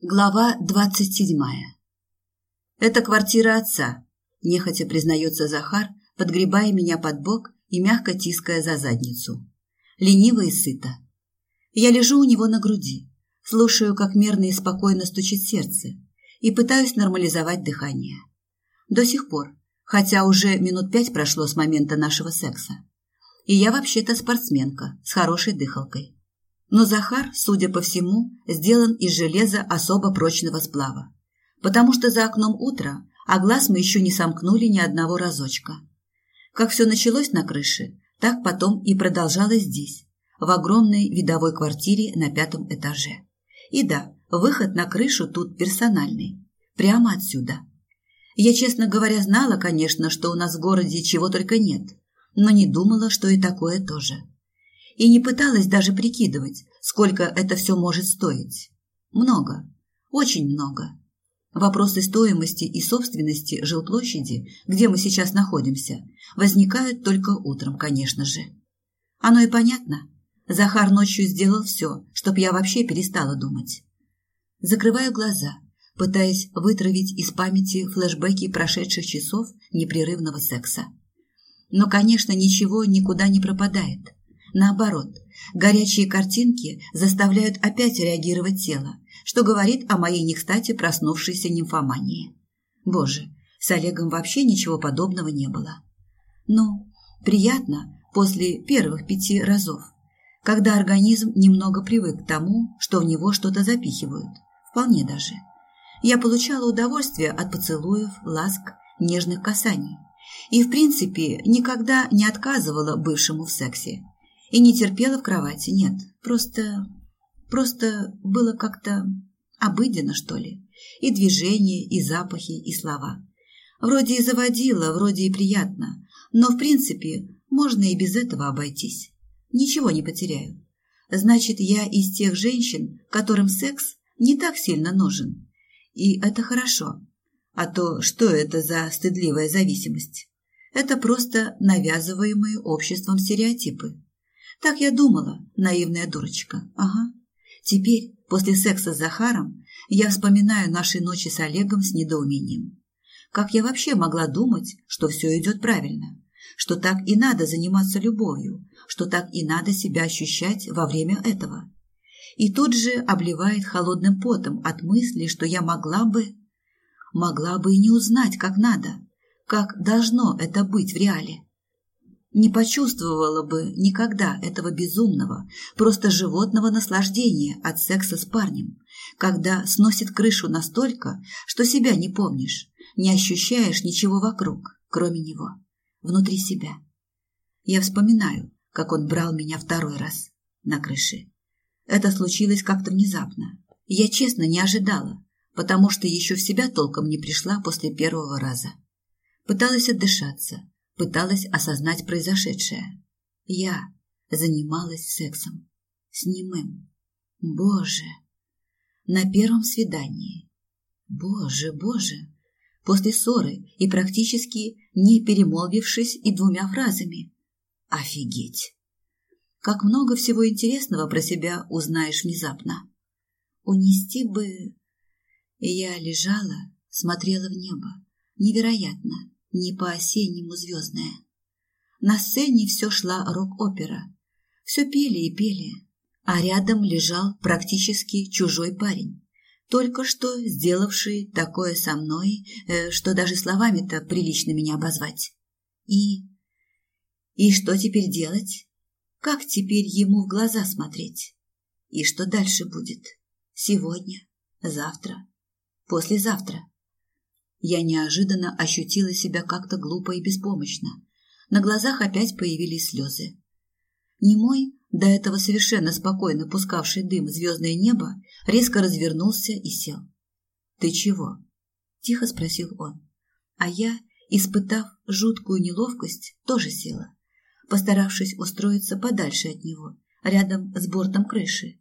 Глава двадцать седьмая. «Это квартира отца», – нехотя признается Захар, подгребая меня под бок и мягко тиская за задницу. Лениво и сыто. Я лежу у него на груди, слушаю, как мерно и спокойно стучит сердце, и пытаюсь нормализовать дыхание. До сих пор, хотя уже минут пять прошло с момента нашего секса. И я вообще-то спортсменка с хорошей дыхалкой. Но Захар, судя по всему, сделан из железа особо прочного сплава. Потому что за окном утро, а глаз мы еще не сомкнули ни одного разочка. Как все началось на крыше, так потом и продолжалось здесь, в огромной видовой квартире на пятом этаже. И да, выход на крышу тут персональный. Прямо отсюда. Я, честно говоря, знала, конечно, что у нас в городе чего только нет, но не думала, что и такое тоже и не пыталась даже прикидывать, сколько это все может стоить. Много, очень много. Вопросы стоимости и собственности жилплощади, где мы сейчас находимся, возникают только утром, конечно же. Оно и понятно. Захар ночью сделал все, чтоб я вообще перестала думать. Закрываю глаза, пытаясь вытравить из памяти флешбеки прошедших часов непрерывного секса. Но, конечно, ничего никуда не пропадает. Наоборот, горячие картинки заставляют опять реагировать тело, что говорит о моей не кстати проснувшейся нимфомании. Боже, с Олегом вообще ничего подобного не было. Ну, приятно после первых пяти разов, когда организм немного привык к тому, что в него что-то запихивают. Вполне даже. Я получала удовольствие от поцелуев, ласк, нежных касаний. И, в принципе, никогда не отказывала бывшему в сексе. И не терпела в кровати, нет. Просто... просто было как-то обыденно, что ли. И движения, и запахи, и слова. Вроде и заводила, вроде и приятно. Но, в принципе, можно и без этого обойтись. Ничего не потеряю. Значит, я из тех женщин, которым секс не так сильно нужен. И это хорошо. А то что это за стыдливая зависимость? Это просто навязываемые обществом стереотипы. Так я думала, наивная дурочка. Ага. Теперь, после секса с Захаром, я вспоминаю наши ночи с Олегом с недоумением. Как я вообще могла думать, что все идет правильно? Что так и надо заниматься любовью? Что так и надо себя ощущать во время этого? И тут же обливает холодным потом от мысли, что я могла бы... Могла бы и не узнать, как надо, как должно это быть в реале не почувствовала бы никогда этого безумного, просто животного наслаждения от секса с парнем, когда сносит крышу настолько, что себя не помнишь, не ощущаешь ничего вокруг, кроме него, внутри себя. Я вспоминаю, как он брал меня второй раз на крыше. Это случилось как-то внезапно. Я честно не ожидала, потому что еще в себя толком не пришла после первого раза. Пыталась отдышаться, пыталась осознать произошедшее. Я занималась сексом с немым. Боже! На первом свидании. Боже, боже! После ссоры и практически не перемолвившись и двумя фразами. Офигеть! Как много всего интересного про себя узнаешь внезапно. Унести бы... Я лежала, смотрела в небо. Невероятно, не по-осеннему звездная. На сцене все шла рок-опера. Все пели и пели, а рядом лежал практически чужой парень, только что сделавший такое со мной, э, что даже словами-то прилично меня обозвать. И... И что теперь делать? Как теперь ему в глаза смотреть? И что дальше будет? Сегодня? Завтра? Послезавтра? Я неожиданно ощутила себя как-то глупо и беспомощно. На глазах опять появились слезы. Немой, до этого совершенно спокойно пускавший дым в звездное небо, резко развернулся и сел. «Ты чего?» – тихо спросил он. А я, испытав жуткую неловкость, тоже села, постаравшись устроиться подальше от него, рядом с бортом крыши,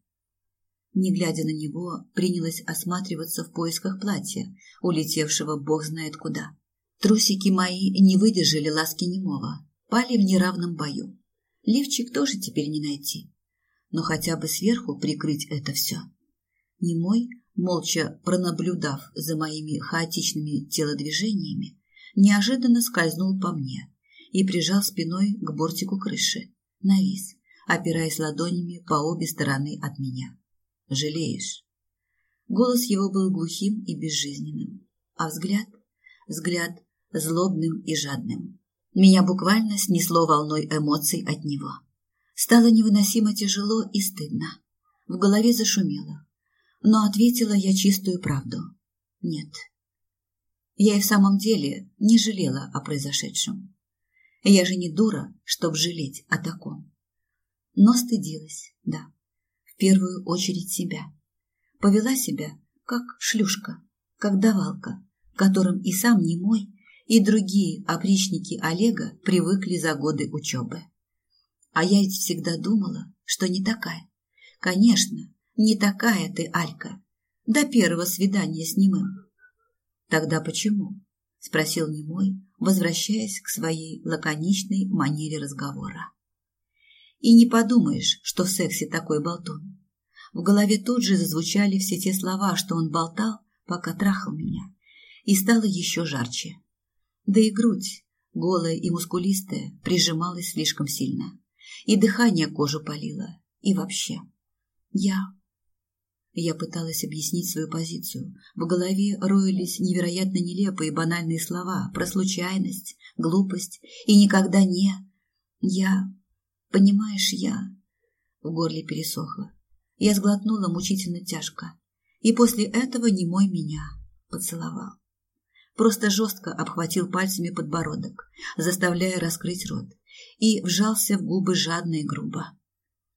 не глядя на него, принялась осматриваться в поисках платья, улетевшего бог знает куда. Трусики мои не выдержали ласки немого, пали в неравном бою. Лифчик тоже теперь не найти. Но хотя бы сверху прикрыть это все. Немой молча пронаблюдав за моими хаотичными телодвижениями, неожиданно скользнул по мне и прижал спиной к бортику крыши, навис, опираясь ладонями по обе стороны от меня. «Жалеешь?» Голос его был глухим и безжизненным, а взгляд, взгляд злобным и жадным. Меня буквально снесло волной эмоций от него. Стало невыносимо тяжело и стыдно. В голове зашумело. Но ответила я чистую правду. Нет. Я и в самом деле не жалела о произошедшем. Я же не дура, чтоб жалеть о таком. Но стыдилась, да. Первую очередь себя. Повела себя, как шлюшка, как давалка, которым и сам не мой, и другие опричники Олега привыкли за годы учебы. А я ведь всегда думала, что не такая. Конечно, не такая ты, Алька. До первого свидания с немым. Тогда почему? Спросил немой, возвращаясь к своей лаконичной манере разговора. И не подумаешь, что в сексе такой болтун. В голове тут же зазвучали все те слова, что он болтал, пока трахал меня. И стало еще жарче. Да и грудь, голая и мускулистая, прижималась слишком сильно. И дыхание кожу палило. И вообще. Я... Я пыталась объяснить свою позицию. В голове роились невероятно нелепые банальные слова про случайность, глупость и никогда не... Я... Понимаешь, я... В горле пересохло. Я сглотнула мучительно тяжко. И после этого немой меня поцеловал просто жестко обхватил пальцами подбородок, заставляя раскрыть рот, и вжался в губы жадно и грубо.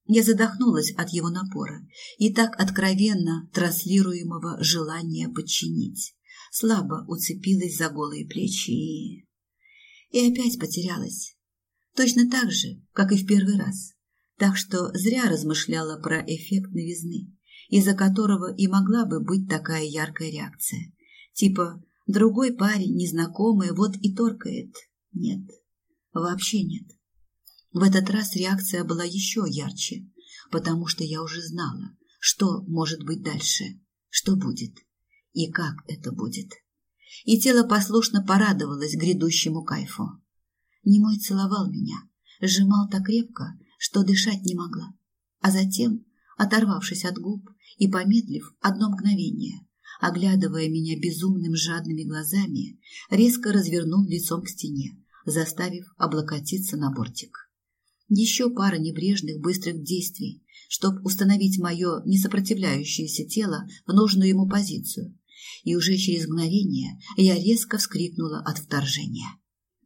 Я задохнулась от его напора и так откровенно транслируемого желания подчинить. Слабо уцепилась за голые плечи и... И опять потерялась. Точно так же, как и в первый раз. Так что зря размышляла про эффект новизны, из-за которого и могла бы быть такая яркая реакция. Типа Другой парень, незнакомый, вот и торкает. Нет, вообще нет. В этот раз реакция была еще ярче, потому что я уже знала, что может быть дальше, что будет и как это будет. И тело послушно порадовалось грядущему кайфу. Немой целовал меня, сжимал так крепко, что дышать не могла. А затем, оторвавшись от губ и помедлив одно мгновение, оглядывая меня безумным жадными глазами, резко развернул лицом к стене, заставив облокотиться на бортик. Еще пара небрежных быстрых действий, чтобы установить мое несопротивляющееся тело в нужную ему позицию, и уже через мгновение я резко вскрикнула от вторжения.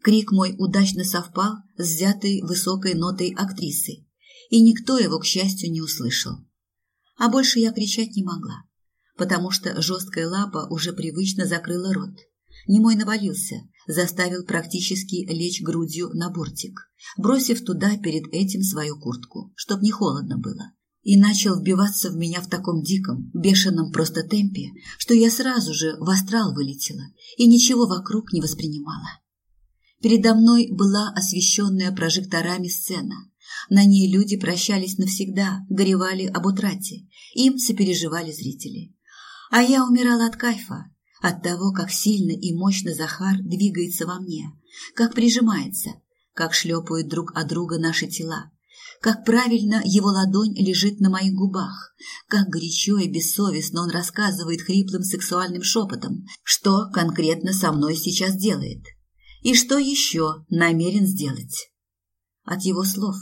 Крик мой удачно совпал с взятой высокой нотой актрисы, и никто его, к счастью, не услышал. А больше я кричать не могла потому что жесткая лапа уже привычно закрыла рот. Немой навалился, заставил практически лечь грудью на бортик, бросив туда перед этим свою куртку, чтоб не холодно было, и начал вбиваться в меня в таком диком, бешеном просто темпе, что я сразу же в астрал вылетела и ничего вокруг не воспринимала. Передо мной была освещенная прожекторами сцена. На ней люди прощались навсегда, горевали об утрате. Им сопереживали зрители. А я умирала от кайфа, от того, как сильно и мощно Захар двигается во мне, как прижимается, как шлепают друг от друга наши тела, как правильно его ладонь лежит на моих губах, как горячо и бессовестно он рассказывает хриплым сексуальным шепотом, что конкретно со мной сейчас делает и что еще намерен сделать. От его слов,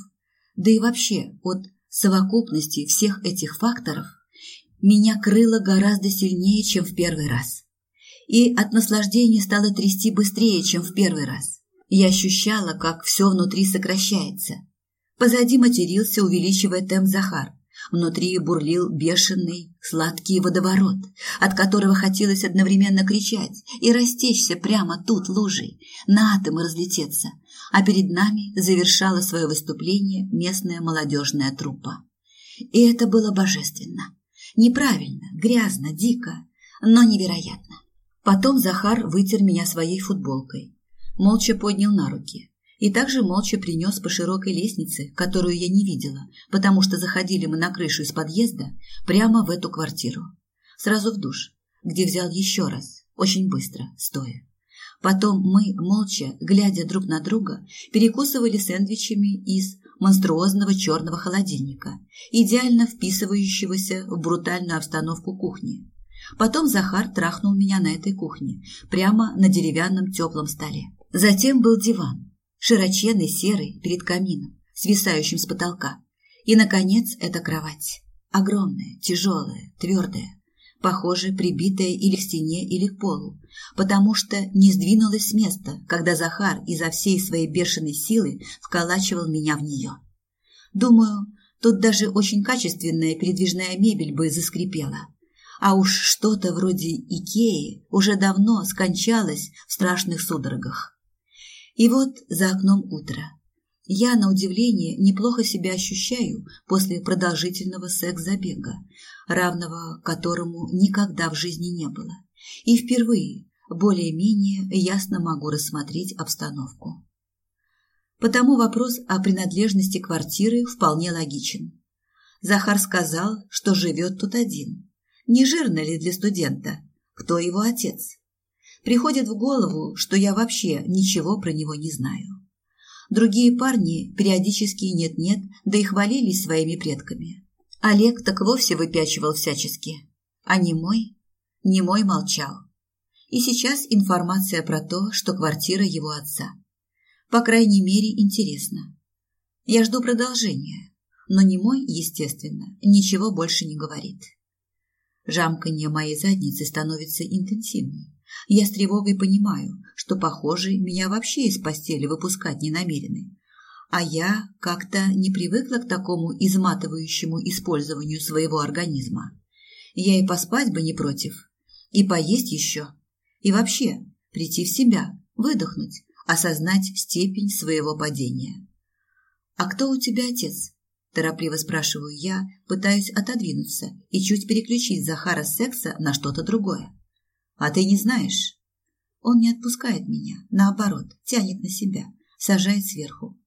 да и вообще от совокупности всех этих факторов – меня крыло гораздо сильнее, чем в первый раз. И от наслаждения стало трясти быстрее, чем в первый раз. Я ощущала, как все внутри сокращается. Позади матерился, увеличивая темп Захар. Внутри бурлил бешеный, сладкий водоворот, от которого хотелось одновременно кричать и растечься прямо тут лужей, на атомы разлететься, а перед нами завершала свое выступление местная молодежная труппа. И это было божественно. Неправильно, грязно, дико, но невероятно. Потом Захар вытер меня своей футболкой, молча поднял на руки и также молча принес по широкой лестнице, которую я не видела, потому что заходили мы на крышу из подъезда прямо в эту квартиру. Сразу в душ, где взял еще раз, очень быстро, стоя. Потом мы, молча, глядя друг на друга, перекусывали сэндвичами из монструозного черного холодильника, идеально вписывающегося в брутальную обстановку кухни. Потом Захар трахнул меня на этой кухне, прямо на деревянном теплом столе. Затем был диван, широченный серый перед камином, свисающим с потолка. И, наконец, эта кровать. Огромная, тяжелая, твердая, похоже, прибитая или к стене, или к полу, потому что не сдвинулась с места, когда Захар изо всей своей бешеной силы вколачивал меня в нее. Думаю, тут даже очень качественная передвижная мебель бы заскрипела. А уж что-то вроде Икеи уже давно скончалось в страшных судорогах. И вот за окном утро. Я, на удивление, неплохо себя ощущаю после продолжительного секс-забега, равного которому никогда в жизни не было. И впервые более-менее ясно могу рассмотреть обстановку. Потому вопрос о принадлежности квартиры вполне логичен. Захар сказал, что живет тут один. Не жирно ли для студента? Кто его отец? Приходит в голову, что я вообще ничего про него не знаю. Другие парни периодически нет-нет, да и хвалились своими предками. Олег так вовсе выпячивал всячески. А не мой? Не мой молчал. И сейчас информация про то, что квартира его отца. По крайней мере, интересно. Я жду продолжения, но не мой, естественно, ничего больше не говорит. Жамканье моей задницы становится интенсивнее. Я с тревогой понимаю, что, похоже, меня вообще из постели выпускать не намерены. А я как-то не привыкла к такому изматывающему использованию своего организма. Я и поспать бы не против, и поесть еще, и вообще прийти в себя, выдохнуть, осознать степень своего падения. «А кто у тебя отец?» Торопливо спрашиваю я, пытаюсь отодвинуться и чуть переключить Захара с секса на что-то другое. А ты не знаешь? Он не отпускает меня, наоборот, тянет на себя, сажает сверху.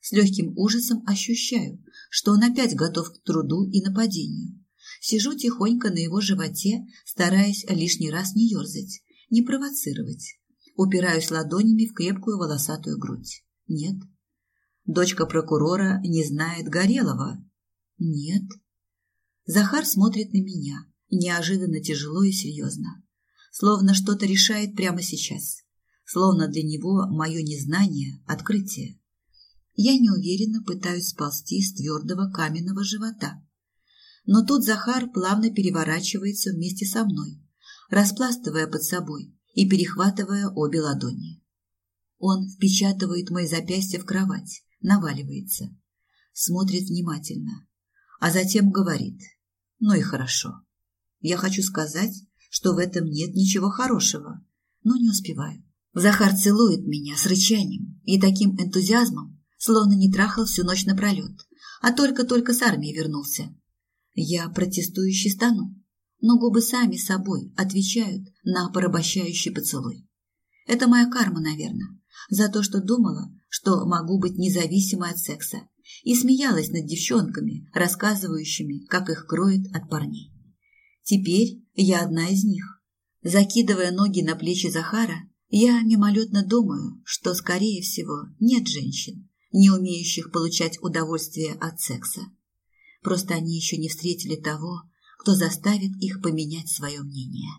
С легким ужасом ощущаю, что он опять готов к труду и нападению. Сижу тихонько на его животе, стараясь лишний раз не ерзать, не провоцировать. Упираюсь ладонями в крепкую волосатую грудь. Нет, Дочка прокурора не знает Горелого? Нет. Захар смотрит на меня, неожиданно тяжело и серьезно. Словно что-то решает прямо сейчас. Словно для него мое незнание – открытие. Я неуверенно пытаюсь сползти с твердого каменного живота. Но тут Захар плавно переворачивается вместе со мной, распластывая под собой и перехватывая обе ладони. Он впечатывает мои запястья в кровать, наваливается, смотрит внимательно, а затем говорит «Ну и хорошо. Я хочу сказать, что в этом нет ничего хорошего, но не успеваю». Захар целует меня с рычанием и таким энтузиазмом, словно не трахал всю ночь напролет, а только-только с армии вернулся. Я протестующе стану, но губы сами собой отвечают на порабощающий поцелуй. Это моя карма, наверное, за то, что думала, что могу быть независимой от секса, и смеялась над девчонками, рассказывающими, как их кроет от парней. Теперь я одна из них. Закидывая ноги на плечи Захара, я мимолетно думаю, что, скорее всего, нет женщин, не умеющих получать удовольствие от секса. Просто они еще не встретили того, кто заставит их поменять свое мнение.